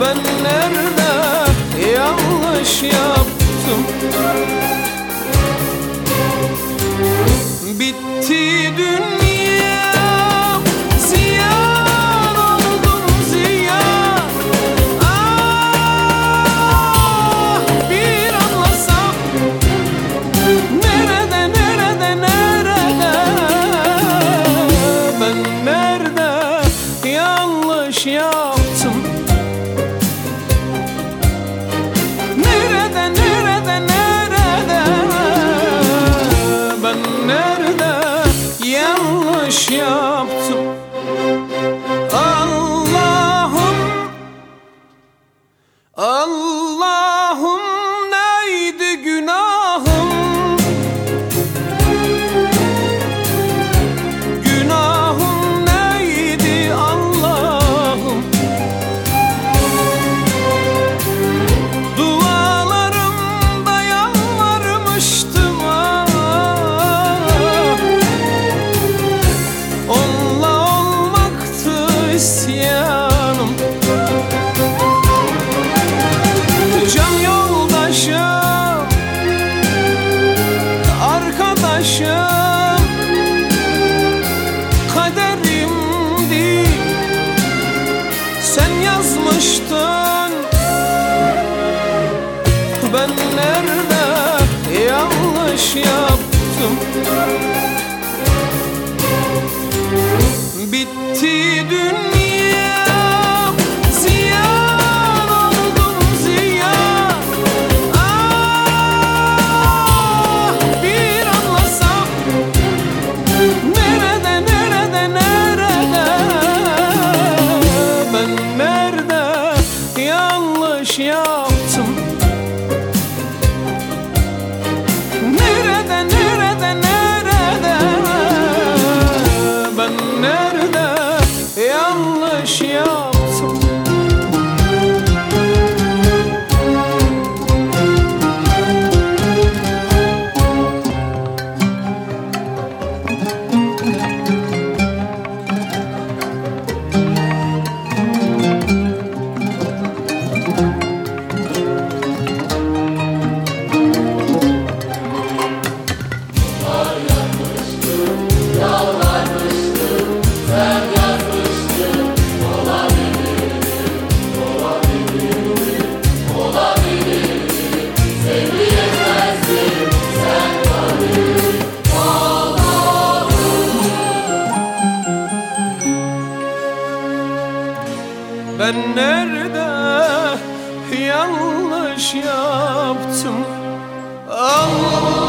ben nerede yanlış yaptım? Bitti yanmıştın Ben nerede yanlış yaptım? Bitti senhor. Ben nerede yanlış yaptım? Allah